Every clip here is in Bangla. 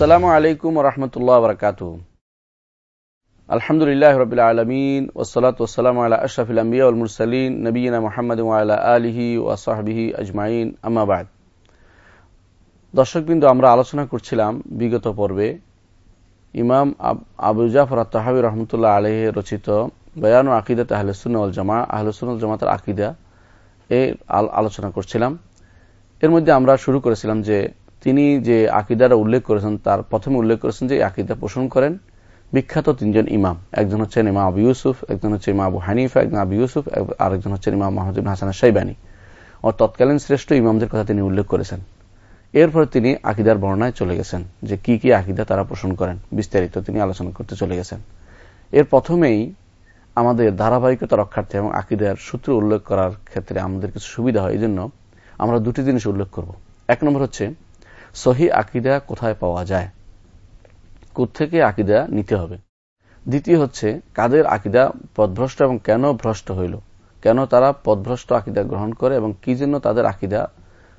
আসসালামু আলাইকুম রহমতুল্লাহ বরকাত আলহামদুলিল্লাহ রবিল আলমিন ওসলাত ওসালাম আল্লাহ আশরাফিল আম্বিয়া মুরসালিন নবীনা মোহাম্মদ আল্লাহ আলিহি ওয়াসাহবিহি আজমাইন। আমাবাদ দর্শকবৃন্দ, আমরা আলোচনা করছিলাম বিগত পর্বে ইমাম আবু জাফর তাহাবি রহমতুল্লাহ আলহ রচিত বয়ান ও আকিদা আহলসুল জামা আহলসুল জামাতের আকিদা এ আলোচনা করছিলাম। এর মধ্যে আমরা শুরু করেছিলাম যে তিনি যে আকিদারা উল্লেখ করেছেন, তার প্রথমে উল্লেখ করেছেন যে আকিদা পোষণ করেন বিখ্যাত তিনজন ইমাম। একজন হচ্ছেন ইমাম আবু ইউসুফ, একজন হচ্ছে ইমাম আবু হানিফা, একজন আবু ইউসুফ আরেকজন হচ্ছেন ইমাম মাহমুদ হাসান সাইবানী ও তৎকালীন শ্রেষ্ঠ ইমামদের কথা তিনি উল্লেখ করেছেন। এরপর তিনি আকিদার বর্ণায় চলে গেছেন যে কি কি আকিদা তারা পোষণ করেন। বিস্তারিত তিনি আলোচনা করতে চলে গেছেন। এর প্রথমেই আমাদের ধারাবাহিকতা রক্ষার্থে এবং আকিদার সূত্র উল্লেখ করার ক্ষেত্রে আমাদের কিছু সুবিধা হয়। এই জন্য আমরা দুটি জিনিস উল্লেখ করব। এক নম্বর হচ্ছে সহি আকিদা কোথায় পাওয়া যায়? থেকে আকিদা নিতে হবে? দ্বিতীয় হচ্ছে, কাদের আকিদা পদভ্রষ্ট এবং কেন ভ্রষ্ট হইল? কেন তারা পদভ্রষ্ট আকিদা গ্রহণ করে এবং কি জন্য তাদের আকিদা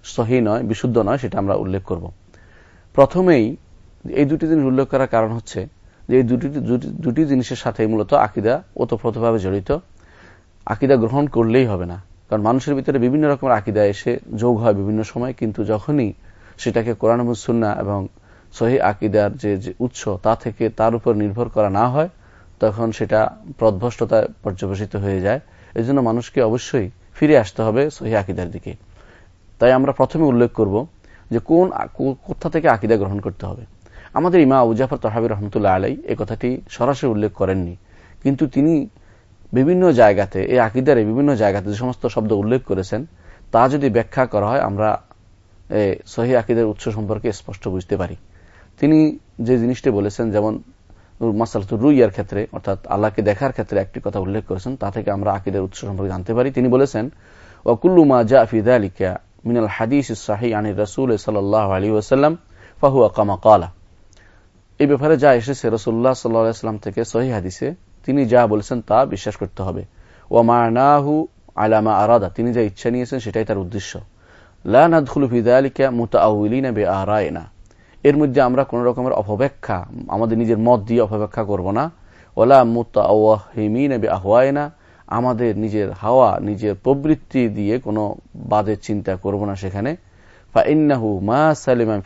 সহি নয়, বিশুদ্ধ নয়, সেটা আমরা উল্লেখ করব। প্রথমেই, এই দুটি জিনিস উল্লেখ করার কারণ হচ্ছে যে এই দুটি দুটি জিনিসের সাথে মূলত আকিদা ওতপ্রোতভাবে জড়িত। আকিদা গ্রহণ করলেই হবে না। কারণ মানুষের ভিতরে বিভিন্ন রকমের আকিদা এসে যোগ হয় বিভিন্ন সময়, কিন্তু যখনই সেটাকে কোরআন মুসুন্না এবং সহি আকিদার যে উৎস তা থেকে তার উপর নির্ভর করা না হয়, তখন সেটা প্রদভষ্টতায় পর্যবেসিত হয়ে যায়। এই জন্য মানুষকে অবশ্যই ফিরে আসতে হবে সহি আকিদার দিকে। তাই আমরা প্রথমে উল্লেখ করব যে কোন কোথা থেকে আকিদা গ্রহণ করতে হবে। আমাদের ইমা উজাফর তহাবি রহমতুল্লাহ আলাই এ কথাটি সরাসরি উল্লেখ করেননি। কিন্তু তিনি বিভিন্ন জায়গাতে, এই আকিদারে বিভিন্ন জায়গাতে যে সমস্ত শব্দ উল্লেখ করেছেন, তা যদি ব্যাখ্যা করা হয়, আমরা সহি আকিদের উৎস সম্পর্কে স্পষ্ট বুঝতে পারি। তিনি যে জিনিসটি বলেছেন, যেমন মাসালতুর রুইয়ার ক্ষেত্রে, অর্থাৎ আল্লাহকে দেখার ক্ষেত্রে একটি কথা উল্লেখ করেছেন, তা থেকে আমরা আকিদের উৎস সম্পর্কে জানতে পারি। তিনি বলেছেন ওকুল্লুমা জা ফিদা আলিকা মিনাল হাদিস শাহি আনির রসুল সাল্লাহ আলী ওসাল্লাম ফাহুয়া কামা কালা এই ব্যাপারে যা এসেছে রসুল্লাহ সাল্লাহাম থেকে সহি হাদিসে, তিনি যা বলেছেন তা বিশ্বাস করতে হবে। ও মানাহু আলামা আরাদা। তিনি যা ইচ্ছা নিয়েছেন, সেটাই তার উদ্দেশ্য। এর মধ্যে আমরা কোন রকমের অপব্যাখ্যা, আমাদের নিজের মত দিয়ে অপব্যাখ্যা করব না। ওলা মুতাহিমিনবে আহওয়ায় না আমাদের নিজের হাওয়া, নিজের প্রবৃত্তি দিয়ে কোনো বাদের চিন্তা করব না সেখানে। মা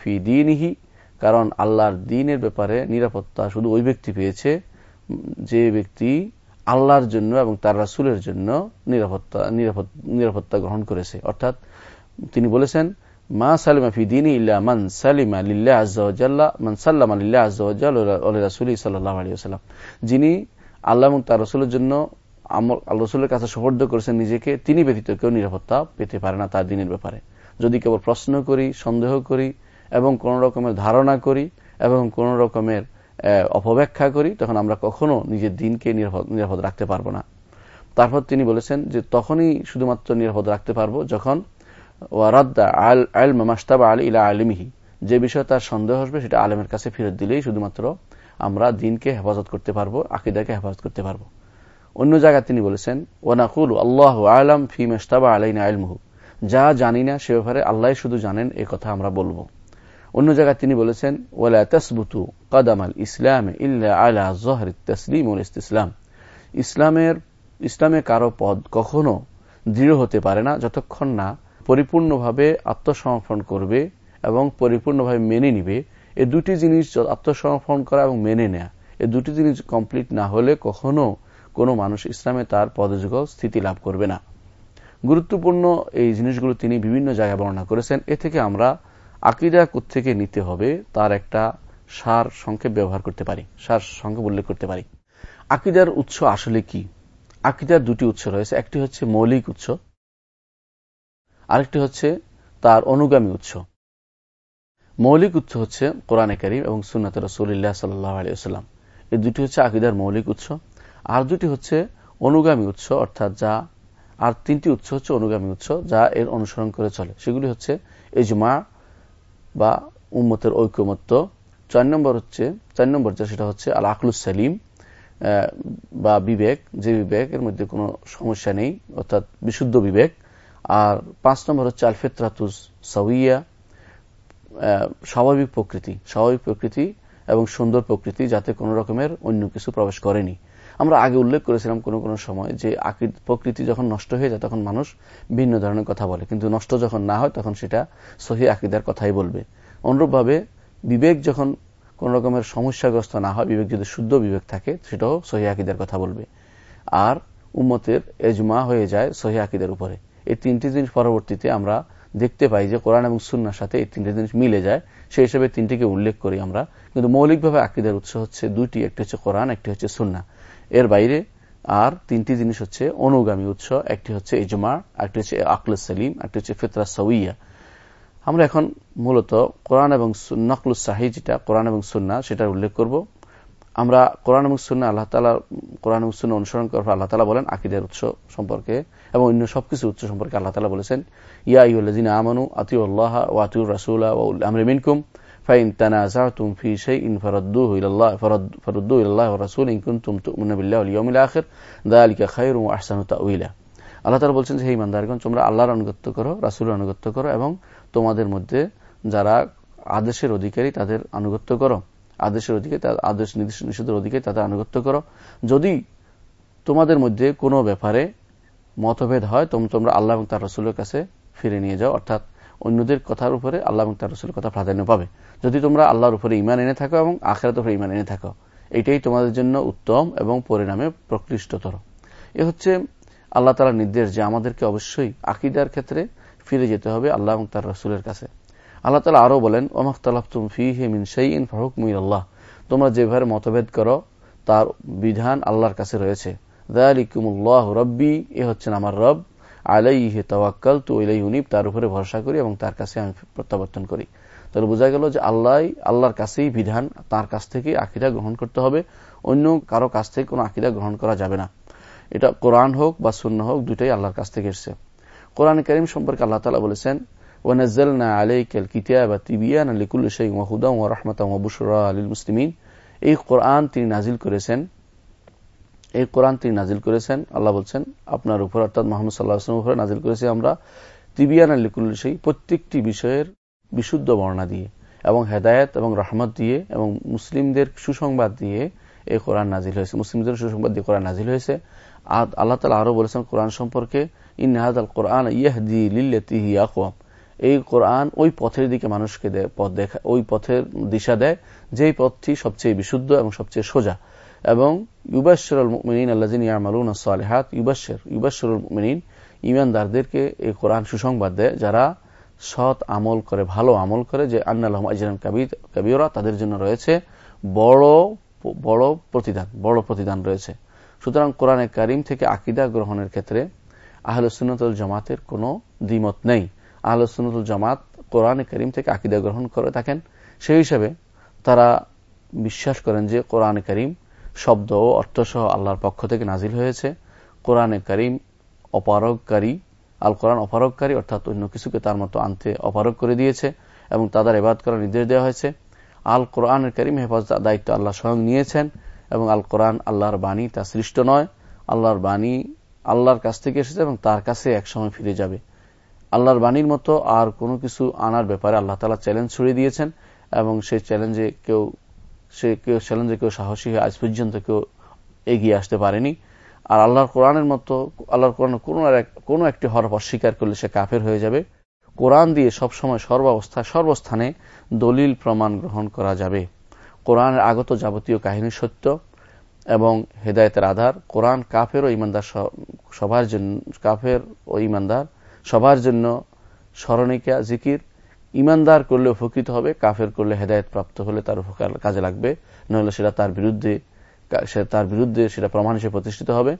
ফি কারণ আল্লাহর দিনের ব্যাপারে নিরাপত্তা শুধু ওই ব্যক্তি পেয়েছে, যে ব্যক্তি আল্লাহর জন্য এবং তার রাসুলের জন্য নিরাপত্তা নিরাপত্তা গ্রহণ করেছে। অর্থাৎ তিনি বলেছেন, মা সালিমা ফি দিন ইল্লা মান সালিমা লিল্লাহ আজ্লাহ মান সাল্লাম আলিল্লাহ আজ্লাহ রাসুল সাল্লাহ আলী আসাল্লাম যিনি আল্লাহ এবং তার রসুলের জন্য রসুলের কাছে সফর্দ করেছেন নিজেকে, তিনি ব্যতীত কেউ নিরাপত্তা পেতে পারে না তার দিনের ব্যাপারে। যদি কেবল প্রশ্ন করি, সন্দেহ করি, এবং কোন রকমের ধারণা করি, এবং কোন রকমের অপব্যাখ্যা করি, তখন আমরা কখনো নিজের দিনকে নিরাপদ রাখতে পারব না। তারপর তিনি বলেছেন যে, তখনই শুধুমাত্র নিরাপদ রাখতে পারব যখন ওয়ারাদ্দা আল আল মাস্তাবা আল ইলা আলিমিহি। যে বিষয়ে তার সন্দেহ আসবে, সেটা আলেমের কাছে ফেরত দিলেই শুধুমাত্র আমরা দিনকে হেফাজত করতে পারব, আকিদাকে হেফাজত করতে পারব। অন্য জায়গায় তিনি বলেছেন, ওয়ানাকুল আল্লাহ আলম ফি মেস্তাবা আলাইনা আলমহু। যা জানি না, সে ব্যাপারে আল্লাহ শুধু জানেন, এ কথা আমরা বলব। অন্য জায়গায় তিনি বলেছেন, ওয়ালা কদাম আল ইসলাম ইল্লা জহর তসলিম উল ইসলাম ইসলামের, ইসলামে কারও পদ কখনো দৃঢ় হতে পারে না, যতক্ষণ না পরিপূর্ণভাবে আত্মসমর্পণ করবে এবং পরিপূর্ণভাবে মেনে নিবে এই দুটি জিনিস আত্মসমর্পণ করা এবং মেনে নেয়া এই দুটি জিনিস কমপ্লিট না হলে কখনো কোনো মানুষ ইসলামে তার পদযোগ স্থিতি লাভ করবে না। গুরুত্বপূর্ণ এই জিনিসগুলো তিনি বিভিন্ন জায়গায় বর্ণনা করেছেন। এ থেকে আমরা আকিদা থেকে নিতে হবে তার একটা সার সংক্ষেপ ব্যবহার করতে পারি, সার সংক্ষেপ উল্লেখ করতে পারি। আকিদার উৎস আসলে কি? আকিদার দুটি উৎস রয়েছে, একটি হচ্ছে মৌলিক উৎস আরেকটি হচ্ছে তার অনুগামী উৎস। মৌলিক উৎস হচ্ছে কোরআনে করিম এবং সুনাত রসুল্লাহ সাল্লাম এই দুটি হচ্ছে আকিদার মৌলিক উৎস। আর দুটি হচ্ছে অনুগামী উৎস, অর্থাৎ যা, আর তিনটি উৎস হচ্ছে অনুগামী উৎস যা এর অনুসরণ করে চলে। সেগুলি হচ্ছে এজমা বা উম্মতের ঐক্যমত্য। চার নম্বর হচ্ছে, চার নম্বর যা, সেটা হচ্ছে আল আখলুস সালিম বা বিবেক। যে বিবেকের মধ্যে কোনো সমস্যা নেই, অর্থাৎ বিশুদ্ধ বিবেক। আর পাঁচ নম্বর হচ্ছে আল ফেতরাতুস সাউইয়া স্বাভাবিক প্রকৃতি স্বাভাবিক প্রকৃতি এবং সুন্দর প্রকৃতি যাতে কোন রকমের অন্য কিছু প্রবেশ করেনি। আমরা আগে উল্লেখ করেছিলাম কোনো কোনো সময় যে প্রকৃতি যখন নষ্ট হয়ে যায় তখন মানুষ ভিন্ন ধরনের কথা বলে, কিন্তু নষ্ট যখন না হয় তখন সেটা সহি আকিদার কথাই বলবে। অনুরূপভাবে বিবেক যখন কোন রকমের সমস্যাগ্রস্ত না হয়, বিবেক যদি শুদ্ধ বিবেক থাকে, সেটাও সহি আকিদার কথা বলবে। আর উম্মতের এজমা হয়ে যায় সহি আকিদের উপরে। এই তিনটি জিনিস পরবর্তীতে আমরা দেখতে পাই যে কোরআন এবং সুন্নার সাথে এই তিনটি জিনিস মিলে যায়। সেই হিসেবে তিনটিকে উল্লেখ করি আমরা। কিন্তু মৌলিকভাবে আকিদের উৎস হচ্ছে দুইটি, একটি হচ্ছে কোরআন, একটি হচ্ছে সুন্না। এর বাইরে আর তিনটি জিনিস হচ্ছে অনুগামী উৎস, একটি হচ্ছে ইজমা, একটি হচ্ছে আকল সেলিম, একটি হচ্ছে ফিতরা সউইয়া আমরা এখন মূলত কোরআন এবং নকলুস যেটা, কোরআন এবং সুন্না সেটা উল্লেখ করব। আমরা কোরআন এবং সুন্না আল্লাহ তালা কোরআন এবং সুন্না অনুসরণ করার আল্লাহ তালা বলেন আকিদের উৎস সম্পর্কে এবং অন্য সবকিছু উৎস সম্পর্কে আল্লাহ তালা বলেছেন ইয়া ইউল্লাজিন আমানু আতিউল্লাহ ও আতিউর রাসুল্লাহ ও আমর মিনকুম فإن تنازعتم في شيء فردوه إلى الله فرد فردوه إلى الله والرسول إن كنتم تؤمنون بالله واليوم الآخر ذلك خير وأحسن تأويلا আল্লাহ তালা বলছেন যে হে ইমানদারগণ তোমরা আল্লাহর আনুগত্য করো রাসুলের আনুগত্য করো এবং তোমাদের মধ্যে যারা আদেশের অধিকারী তাদের আনুগত্য করো আদেশের অধিকারী আদেশ নির্দেশ নিষেধের অধিকারী, তাদের আনুগত্য করো। যদি তোমাদের মধ্যে কোনো ব্যাপারে মতভেদ হয় তোমরা আল্লাহ এবং তার রসুলের কাছে ফিরে নিয়ে যাও। অর্থাৎ অন্যদের কথার উপরে আল্লাহ এবং তার রসুলের কথা প্রাধান্য পাবে। যদি তোমরা আল্লাহর উপরে ইমান এনে থাকো এবং আখেরাত উপরে ইমান এনে থাকো, এটাই তোমাদের জন্য উত্তম এবং পরিণামে প্রকৃষ্টতর। এ হচ্ছে আল্লাহ তালার নির্দেশ যে আমাদেরকে অবশ্যই আকিদার ক্ষেত্রে ফিরে যেতে হবে আল্লাহ এবং তার রসুলের কাছে। আল্লাহ তালা আরও বলেন ওমাখতালাফতুম ফি হে মিন শাইন ফাহুকমুই আল্লাহ তোমরা যেভাবে মতভেদ করো, তার বিধান আল্লাহর কাছে রয়েছে। দালিকুমুল্লাহ রব্বি এ হচ্ছেন আমার রব। আলাইহে তাওয়াক্কাল তু ইলাই উনিব তার উপরে ভরসা করি এবং তার কাছে আমি প্রত্যাবর্তন করি। তাহলে বোঝা গেল যে আল্লাহ আল্লাহর কাছেই বিধান, তার কাছ থেকে আকিদা গ্রহণ করতে হবে। অন্য কারও কাছ থেকে কোনো আকিদা গ্রহণ করা যাবে না। এটা কোরআন হোক বা শূন্য হোক দুটাই আল্লাহর কাছ থেকে এসছে। কোরআন করিম সম্পর্কে আল্লাহ তালা বলেছেন ওয়ানাজ্জালনা আলাইকাল কিতাবা তিবিয়ান লিকুল্লি শাইইন ওয়া হুদান ওয়া রাহমাতান এই কোরআন তিনি নাজিল করেছেন। এই কোরআন তিনি নাজিল করেছেন। আল্লাহ বলছেন, আপনার উপর অর্থাৎ মোহাম্মদ সাল্লাহ আসলামের উপরে নাজিল করেছি আমরা তিবিয়ান লিকুল্লি সেই প্রত্যেকটি বিষয়ের বিশুদ্ধ বর্ণনা দিয়ে এবং হেদায়ত এবং রহমত দিয়ে এবং মুসলিমদের সুসংবাদ দিয়ে এই কোরআন নাজিল হয়েছে। মুসলিমদের সুসংবাদ দিয়ে কোরআন নাজিল হয়েছে। আল্লাহ তালা আরও বলেছেন কোরআন সম্পর্কে ইনহাদ আল কোরআন ইয়াহদি লিল্লাতিহি আকওয়াম এই কোরআন ওই পথের দিকে মানুষকে পথ দেখা, ওই পথের দিশা দেয়, যেই পথটি সবচেয়ে বিশুদ্ধ এবং সবচেয়ে সোজা। এবং ইউবাশ্বরুল মিনীন ইয়ামালুন সালেহাত ইউবাশ্বর ইউবাশ্বরুল মিনীন ইমানদারদেরকে এই কোরআন সুসংবাদ দেয়, যারা সৎ আমল করে, ভালো আমল করে, যে আন্নাল্লাহ আজরান কাবিরা, তাদের জন্য রয়েছে বড় বড় প্রতিদান বড় প্রতিদান রয়েছে। সুতরাং কোরআনে কারিম থেকে আকিদা গ্রহণের ক্ষেত্রে আহল সুন্নতুল জামাতের কোনো দ্বিমত নেই। আহল সুন্নতুল জামাত কোরআনে করিম থেকে আকিদা গ্রহণ করে থাকেন। সেই হিসাবে তারা বিশ্বাস করেন যে কোরআনে করিম শব্দ ও অর্থসহ আল্লাহর পক্ষ থেকে নাজিল হয়েছে। কোরআনে করিম অপারগকারী আল কোরআন অপারগকারী অর্থাৎ অন্য কিছুকে তার মতো আনতে অপারগ করে দিয়েছে এবং তাদের এবাদ করার নির্দেশ দেওয়া হয়েছে। আল কোরআনের করিম হেফাজত দায়িত্ব আল্লাহ স্বয়ং নিয়েছেন এবং আল কোরআন আল্লাহর বাণী তা সৃষ্ট নয়। আল্লাহর বাণী আল্লাহর কাছ থেকে এসেছে এবং তার কাছে একসময় ফিরে যাবে। আল্লাহর বাণীর মতো আর কোনো কিছু আনার ব্যাপারে আল্লাহ তালা চ্যালেঞ্জ ছড়িয়ে দিয়েছেন এবং সেই চ্যালেঞ্জে কেউ, সে কেউ চ্যালেঞ্জে কেউ সাহসী হয়ে আজ পর্যন্ত কেউ এগিয়ে আসতে পারেনি। আর আল্লাহর কোরআনের মতো, আল্লাহর কোরআন কোনো একটি হরফ অস্বীকার করলে সে কাফের হয়ে যাবে। কোরআন দিয়ে সবসময় সর্বাবস্থায় সর্বস্থানে দলিল প্রমাণ গ্রহণ করা যাবে। কোরআনের আগত যাবতীয় কাহিনী সত্য এবং হেদায়তের আধার। কোরআন কাফের ও ইমানদার সবার জন্য, কাফের ও ইমানদার সবার জন্য স্মরণিকা, জিকির, ইমানদার করলে উপকৃত হবে, কাফের করলে হেদায়ত প্রাপ্ত হলে তার উপকার কাজে লাগবে। নইলে সেটা তার বিরুদ্ধে তার বিরুদ্ধে সেটা প্রমাণ হিসেবে প্রতিষ্ঠিত হবে।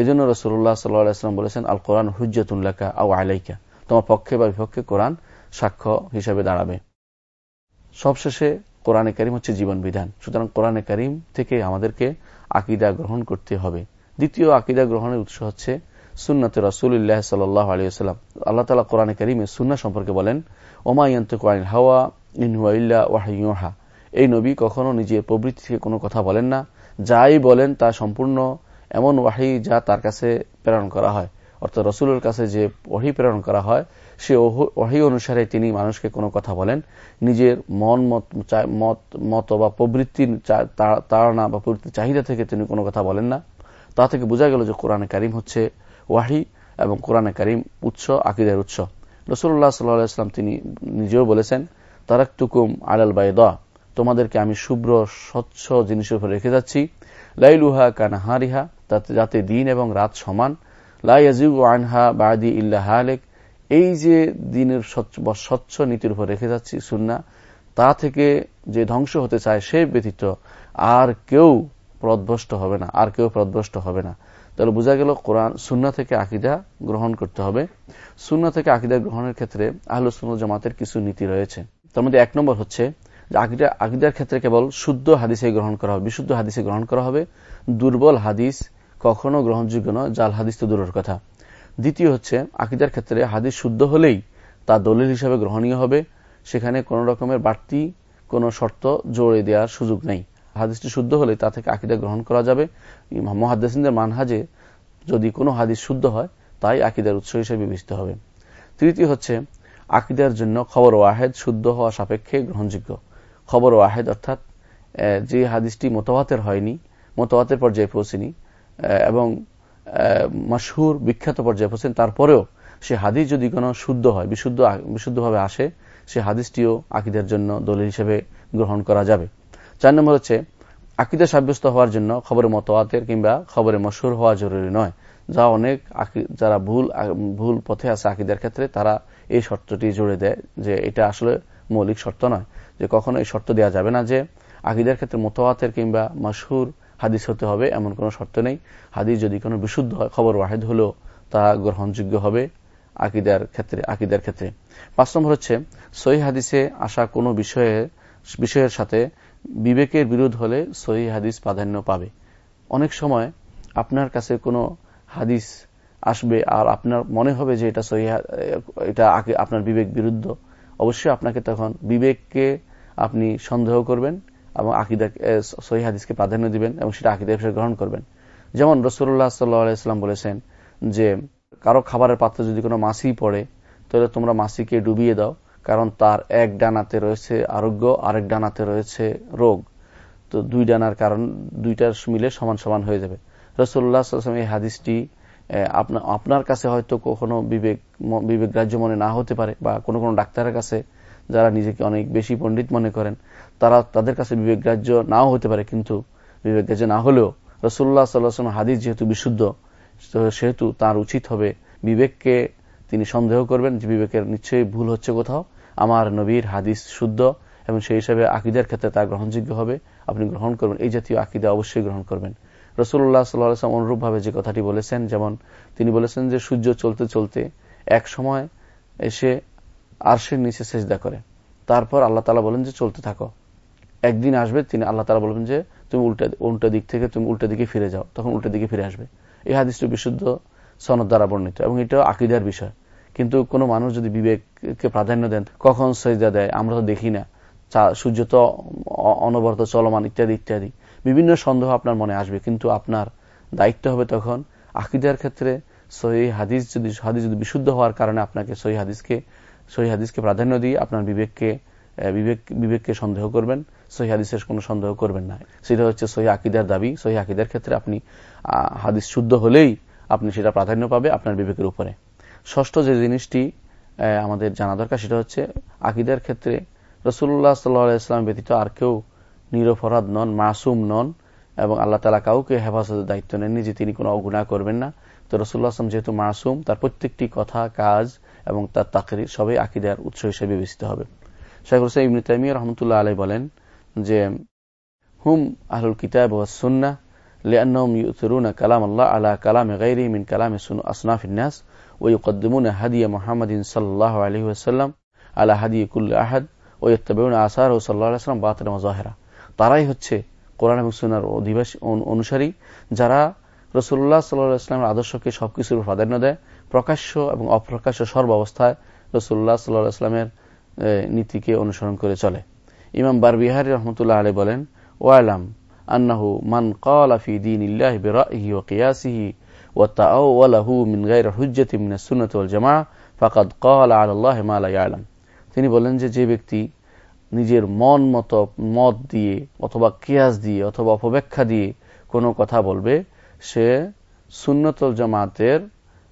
এই জন্য রসুল্লাহ সাল্লাম বলেছেন আল কোরআন হুজ্জতুল্লাকা আউ আলাইকা। তোমার পক্ষে বা বিপক্ষে কোরআন সাক্ষ্য হিসেবে দাঁড়াবে। সবশেষে কোরআনে করিম হচ্ছে জীবন বিধান। সুতরাং কোরআনে করিম থেকে আমাদেরকে আকিদা গ্রহণ করতে হবে। দ্বিতীয় আকিদা গ্রহণের উৎস হচ্ছে সুন্নাতে রসুল্লাহ সাল্লাহ আলিয়াল্লাম আল্লাহ তালা কোরআনে করিমে সুন্না সম্পর্কে বলেন ওমায়ন্ত কোরআন হাওয়া ইনহুয়া ওয়াহিহা এই নবী কখনো নিজের প্রবৃত্তি থেকে কোনো কথা বলেন না। যাই বলেন তা সম্পূর্ণ এমন ওয়াহি যা তার কাছে প্রেরণ করা হয়। অর্থাৎ রসুলের কাছে যে ওহি প্রেরণ করা হয়, সে ওহি অনুসারে তিনি মানুষকে কোনো কথা বলেন। নিজের মন, মত মত বা প্রবৃত্তির তাড়না বা প্রবৃত্তির চাহিদা থেকে তিনি কোনো কথা বলেন না। তা থেকে বোঝা গেল যে কোরআনে কারিম হচ্ছে ওয়াহি এবং কোরআনে কারিম উৎস, আকিদের উৎস। রসুল্লাহ সাল্লাহাম তিনি নিজেও বলেছেন, তারাক্তুকুম আলাল বাইদা তোমাদেরকে আমি শুভ্র, স্বচ্ছ জিনিসের উপর রেখে যাচ্ছি। লাইলুহা কানাহারিহা যাতে দিন এবং রাত সমান। লাইয়াজিউ আনহা বাদি ইল্লা হালেক, এই যে দিনের স্বচ্ছ নীতির উপর রেখে যাচ্ছি সুন্না তা থেকে যে ধ্বংস হতে চায় সে ব্যতীত আর কেউ প্রদভষ্ট হবে না, আর কেউ প্রদভষ্ট হবে না। তাহলে বোঝা গেল কোরআন সুন্না থেকে আকিদা গ্রহণ করতে হবে। সুন্না থেকে আকিদা গ্রহণের ক্ষেত্রে আহল সুন্নত জামাতের কিছু নীতি রয়েছে। তার মধ্যে এক নম্বর হচ্ছে আকিদা, আকিদার ক্ষেত্রে কেবল শুদ্ধ হাদিসে গ্রহণ করা হবে, বিশুদ্ধ হাদিসে গ্রহণ করা হবে। দুর্বল হাদিস কখনো গ্রহণযোগ্য নয়, জাল হাদিস তো দূরের কথা। দ্বিতীয় হচ্ছে আকিদার ক্ষেত্রে হাদিস শুদ্ধ হলেই তা দলিল হিসাবে গ্রহণীয় হবে। সেখানে কোন রকমের বাড়তি কোন শর্ত জোরে দেওয়ার সুযোগ নেই। হাদিসটি শুদ্ধ হলে তা থেকে আকিদা গ্রহণ করা যাবে। মহাদ্দেসিনদের মানহাজে যদি কোনো হাদিস শুদ্ধ হয়, তাই আকিদার উৎস হিসেবে বিবেচিত হবে। তৃতীয় হচ্ছে, আকিদার জন্য খবর ওয়াহেদ শুদ্ধ হওয়া সাপেক্ষে গ্রহণযোগ্য। খবর ওয়াহেদ অর্থাৎ যে হাদিসটি মতওয়াতের হয়নি মতওয়াতের পর্যায়ে পৌঁছেনি এবং মশহুর বিখ্যাত পর্যায়ে পৌঁছেন, তারপরেও সে হাদিস যদি কোনো শুদ্ধ হয়, বিশুদ্ধ, বিশুদ্ধভাবে আসে, সে হাদিসটিও আকিদের জন্য দলিল হিসেবে গ্রহণ করা যাবে। চার নম্বর হচ্ছে, আকিদা সাব্যস্ত হওয়ার জন্য খবরের মতওয়াতের কিংবা খবরে মশুর হওয়া জরুরি নয়। যা অনেক যারা ভুল ভুল পথে আছে আকিদের ক্ষেত্রে, তারা এই শর্তটি জুড়ে দেয় যে এটা আসলে মৌলিক শর্ত নয়। যে কখনো এই শর্ত দেওয়া যাবে না যে আকিদের ক্ষেত্রে মতওয়াতের কিংবা মশুর হাদিস হতে হবে, এমন কোনো শর্ত নেই। হাদিস যদি কোনো বিশুদ্ধ হয়, খবর ওয়াহেদ হলেও তা গ্রহণযোগ্য হবে আকিদার ক্ষেত্রে আকিদার ক্ষেত্রে। পাঁচ নম্বর হচ্ছে, সহি হাদিসে আসা কোনো বিষয়ে, বিষয়ের সাথে বিবেকের বিরোধ হলে সহি হাদিস প্রাধান্য পাবে। অনেক সময় আপনার কাছে কোনো হাদিস আসবে আর আপনার মনে হবে যে এটা সহি এটা আপনার বিবেক বিরুদ্ধ। অবশ্যই আপনাকে তখন বিবেককে আপনি সন্দেহ করবেন এবং আকিদা সহি হাদিসকে প্রাধান্য দিবেন এবং সেটা আকিদা হিসেবে গ্রহণ করবেন। যেমন রসুল্লাহ সাল্লাম বলেছেন যে, কারও খাবারের পাত্রে যদি কোনো মাসি পড়ে, তাহলে তোমরা মাসিকে ডুবিয়ে দাও। কারণ তার এক ডানাতে রয়েছে আরোগ্য, আরেক ডানাতে রয়েছে রোগ। তো দুই ডানার কারণ, দুইটার মিলে সমান সমান হয়ে যাবে। রসুল্লাহ এই হাদিসটি আপনার কাছে হয়তো কখনো বিবেক বিবেক গ্রাহ্য মনে না হতে পারে বা কোনো কোনো ডাক্তারের কাছে যারা নিজেকে অনেক বেশি পণ্ডিত মনে করেন, তারা তাদের কাছে বিবেক গ্রাহ্য নাও হতে পারে কিন্তু বিবেক না হলেও রসুল্লাহ সাল্লাহ হাদিস যেহেতু বিশুদ্ধ সেহেতু তার উচিত হবে বিবেককে তিনি সন্দেহ করবেন যে বিবেকের নিশ্চয়ই ভুল হচ্ছে কোথাও। আমার নবীর হাদিস শুদ্ধ এবং সেই হিসাবে আকিদের ক্ষেত্রে তা গ্রহণযোগ্য হবে, আপনি গ্রহণ করবেন এই জাতীয় আকিদা অবশ্যই গ্রহণ করবেন। রসুল্লাহ সাল্লাম অনুরূপভাবে যে কথাটি বলেছেন, যেমন তিনি বলেছেন যে, সূর্য চলতে চলতে এক সময় এসে আরশের নিচে সেজদা করে। তারপর আল্লাহ তালা বলেন যে, চলতে থাকো। একদিন আসবে, তিনি আল্লাহ তালা বলবেন যে, তুমি উল্টা উল্টা দিক থেকে, তুমি উল্টা দিকে ফিরে যাও। তখন উল্টা দিকে ফিরে আসবে। এই হাদিসটি বিশুদ্ধ সনদ দ্বারা বর্ণিত এবং এটা আকিদার বিষয়। কিন্তু কোনো মানুষ যদি বিবেককে প্রাধান্য দেন? কখন সেজদা দেয়? আমরা তো দেখি না। সূর্য তো অনবরত চলমান, ইত্যাদি ইত্যাদি। বিভিন্ন সন্দেহ আপনার মনে আসবে, কিন্তু আপনার দায়িত্ব হবে তখন আকিদার ক্ষেত্রে সহি হাদিস যদি হাদিস যদি বিশুদ্ধ হওয়ার কারণে আপনাকে সহি হাদিসকে সহি হাদিসকে প্রাধান্য দিয়ে আপনার বিবেককে বিবেক, বিবেককে সন্দেহ করবেন, সহি হাদিসের কোনো সন্দেহ করবেন না। সেটা হচ্ছে সহি আকিদার দাবি। সহি আকিদার ক্ষেত্রে আপনি হাদিস শুদ্ধ হলেই আপনি সেটা প্রাধান্য পাবে আপনার বিবেকের উপরে। ষষ্ঠ যে জিনিসটি আমাদের জানা দরকার, সেটা হচ্ছে আকিদার ক্ষেত্রে রসুল্লাহ সাল্লাহ ইসলাম ব্যতীত আর কেউ নিরপরাধ নন, মাসুম নন এবং আল্লাহ তালা কাউকে হেফাজতের দায়িত্ব নেননি যে তিনি কোনো অগুণা করবেন না। তো রসুল্লাহ আসলাম যেহেতু মাসুম, তার প্রত্যেকটি কথা, কাজ এবং তার তাকরি সবই আকিদার উৎস হিসেবে বিবেচিত হবে। শেখ হোসেন ইমনি তাইমি রহমতুল্লাহ আলাই বলেন যে, হুম আহুল কিতাব ও সুন্না লিয়ান্নম কালাম আল্লাহ আলা কালামে গাইরি মিন কালামে সুন আসনাফিন্নাস ويقدمون هدي محمد صلى الله عليه وسلم على هدي كل أحد ويتبعون آثاره صلى الله عليه وسلم باطنا وظاهرا তারাই হচ্ছে কোরআন এবং সুনার অধিবাসী অনুসারী যারা রসুল্লাহ সাল্লাহ ইসলামের আদর্শকে সবকিছুর প্রাধান্য দেয় প্রকাশ্য এবং অপ্রকাশ্য সর্বাবস্থায় রসুল্লাহ সাল্লাহ ইসলামের নীতিকে অনুসরণ করে চলে ইমাম বারবিহারি রহমতুল্লাহ আলী বলেন ওয়ালাম আন্নাহু মান ক্বালা ফি দীনিল্লাহি বিরাইহি ওয়া কিয়াসিহি ওয়া তাআওয়ালাহু মিন গায়রি হুজ্জাতি মিনাস সুন্নাতি ওয়াল জামাআহ ফাকাদ কল আল্লাহ আলম তিনি বলেন যে যে ব্যক্তি নিজের মন মতো মত দিয়ে অথবা কেয়াস দিয়ে অথবা অপব্যাখ্যা দিয়ে কোনো কথা বলবে, সে সুন্নতল জামাতের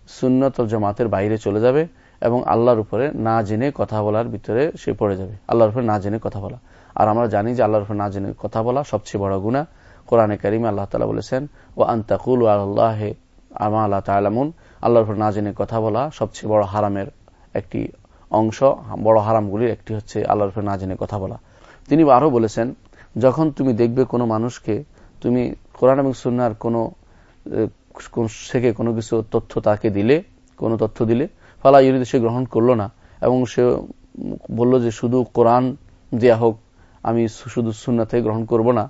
সুন্নতল জামাতের বাইরে চলে যাবে এবং আল্লাহর উপরে না জেনে কথা বলার ভিতরে সে পড়ে যাবে। আল্লাহর উপরে না জেনে কথা বলা। আর আমরা জানি যে আল্লাহর উপরে না জেনে কথা বলা সবচেয়ে বড় গুণা কোরআনে কারিমে আল্লাহ তালা বলেছেন ও আন্তাকুল আল্লাহ আমা আল্লাহ তালামুন, আল্লাহর না জেনে কথা বলা সবচেয়ে বড় হারামের একটি অংশ, বড় হারামগুলির একটি হচ্ছে আল্লাহর না জেনে কথা বলা। তিনি আরও বলেছেন, যখন তুমি দেখবে কোনো মানুষকে, তুমি কোরআন এবং সুন্নার কোনো থেকে কোনো কিছু তথ্য তাকে দিলে, কোনো তথ্য দিলে, ফালা ইউরিদ, সে গ্রহণ করল না, এবং সে বলল যে শুধু কোরআন দেয়া হোক, আমি শুধু সুন্না থেকে গ্রহণ করব না,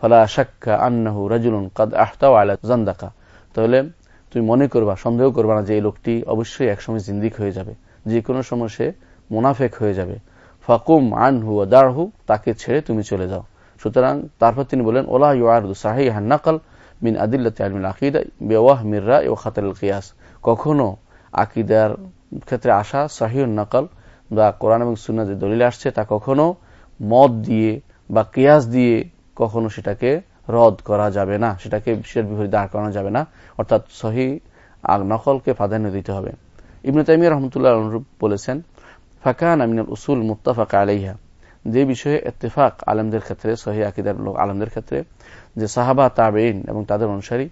ফালা শাক্কা আন্নাহু রাজুলুন কাদ আহতাও আলা জান্দাকা। তাহলে তুমি মনে করবা, সন্দেহ করবা না যে এই লোকটি অবশ্যই একসময় জিন্দিক হয়ে যাবে। যে কোনো সময় সে মোনাফেক হয়ে যাবে। ফাকুম আন আনহু দারহু, তাকে ছেড়ে তুমি চলে যাও। সুতরাং তারপর তিনি বলেন ওলা ইউআরদু সাহি হান্নাকাল মিন আদিল্লাতে আলমিন আকিদা বেওয়াহ মির্রা ও খাতাল কিয়াস। কখনো আকিদার ক্ষেত্রে আসা সাহিউন নাকাল বা কোরআন এবং সুন্না যে দলিল আসছে, তা কখনো মদ দিয়ে বা কিয়াস দিয়ে কখনো সেটাকে রদ করা যাবে না, সেটাকে বিশ্বের বিপরীত দাঁড় করানো যাবে না, অর্থাৎ সহি নকলকে প্রাধান্য দিতে হবে। ইবনে তাইমিয়া রহমতুল্লাহ অনুরূপ বলেছেন, ফাকান আমিনুল উসুল মুত্তাফাক আলাইহা যে বিষয়ে এত্তেফাক আলমদের ক্ষেত্রে, সহি আকিদার লোক আলমদের ক্ষেত্রে, যে সাহাবা তাবেইন এবং তাদের অনুসারী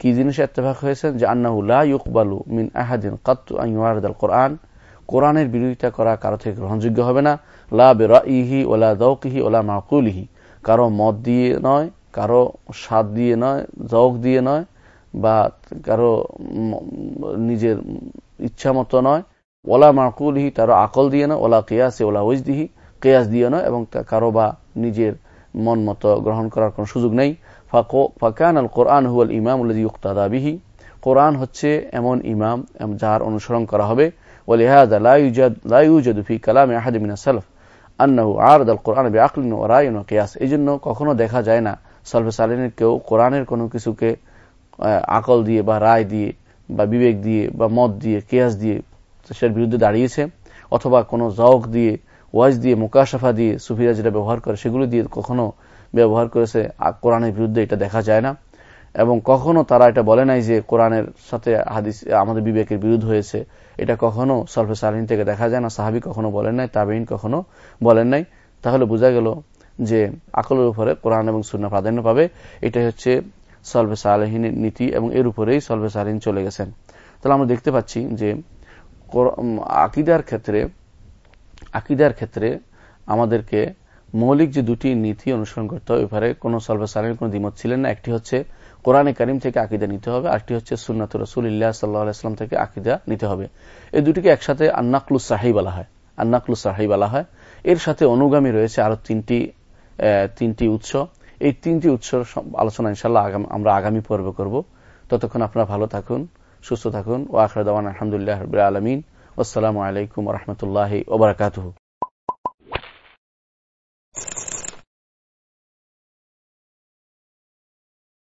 কি জিনিসে এত্তেফাক হয়েছেন? যে আন্নাহুল্লাহ ইউকবালু মিন আহাদিন কাত্তু আল কোরআন, কোরআনের বিরোধিতা করা কারও থেকে গ্রহণযোগ্য হবে না, লা বেরাইহি ওলা দৌকিহি ওলা মাকুলিহি, কারও মত দিয়ে নয় কারো স্বাদ দিয়ে নয় জক দিয়ে নয় বা কারো নিজের ইচ্ছা মতো নয় ওলা মাকুলহি তারও আকল দিয়ে নয় ওলা কেয়াসে ওলা ওইজদিহি কেয়াস দিয়ে নয় এবং কারো বা নিজের মন মতো গ্রহণ করার কোন সুযোগ নেই ফাকান আল কোরআন হুয়াল ইমাম বিহি কোরআন হচ্ছে এমন ইমাম যার অনুসরণ করা হবে ولهذا لا يوجد لا يوجد في كلام احد من السلف انه عارض القران بعقل وراي وقياس এইজন্য কখনো দেখা যায় না সালফে সালিনের কেউ, কোরআনের কোনো কিছুকে আকল দিয়ে বা রায় দিয়ে বা বিবেক দিয়ে বা মত দিয়ে, কেয়াস দিয়ে সেটার বিরুদ্ধে দাঁড়িয়েছে, অথবা কোনো জওক দিয়ে ওয়াজ দিয়ে, মোকাশাফা দিয়ে সুফিরা যেটা ব্যবহার করে, সেগুলো দিয়ে কখনো ব্যবহার করেছে কোরআনের বিরুদ্ধে এটা দেখা যায় না। এবং কখনো তারা এটা বলে নাই যে কোরআনের সাথে হাদিস, আমাদের বিবেকের বিরুদ্ধ হয়েছে। এটা কখনো সলফে সালিন থেকে দেখা যায় না। সাহাবি কখনো বলেন নাই তাবেইন কখনো বলেন নাই। তাহলে বোঝা গেল যে আকলের উপরে কোরআন এবং সুন্না প্রাধান্য পাবে এটাই হচ্ছে সলভে সালেহিনের নীতি এবং এর উপরেই সলভে সালেহিন চলে গেছেন। তাহলে আমরা দেখতে পাচ্ছি যে আকিদার ক্ষেত্রে আকিদার ক্ষেত্রে আমাদেরকে মৌলিক যে দুটি নীতি অনুসরণ করতে হবে, এবারে কোন সলভে সালেহিন কোন দ্বিমত ছিলেন না। একটি হচ্ছে কোরআনে করিম থেকে আকিদা নিতে হবে আরটি হচ্ছে সুন্নাত রসুল ইল্লাহ সাল্লাহাম থেকে আকিদা নিতে হবে। এই দুটিকে একসাথে আন্নাকলু সাহি বলা হয়। আন্নাকলু সাহি বলা হয়। এর সাথে অনুগামী রয়েছে আরও তিনটি তিনটি উৎস। এই তিনটি উৎসর আলোচনা ইনশাল্লাহ আমরা আগামী পর্ব করব। ততক্ষণ আপনারা ভালো থাকুন, সুস্থ থাকুন। ও আখরদান আলহামদুলিল্লাহ আলমিন। আসসালামু আলাইকুম রহমতুল্লাহ ওবরাকাতহ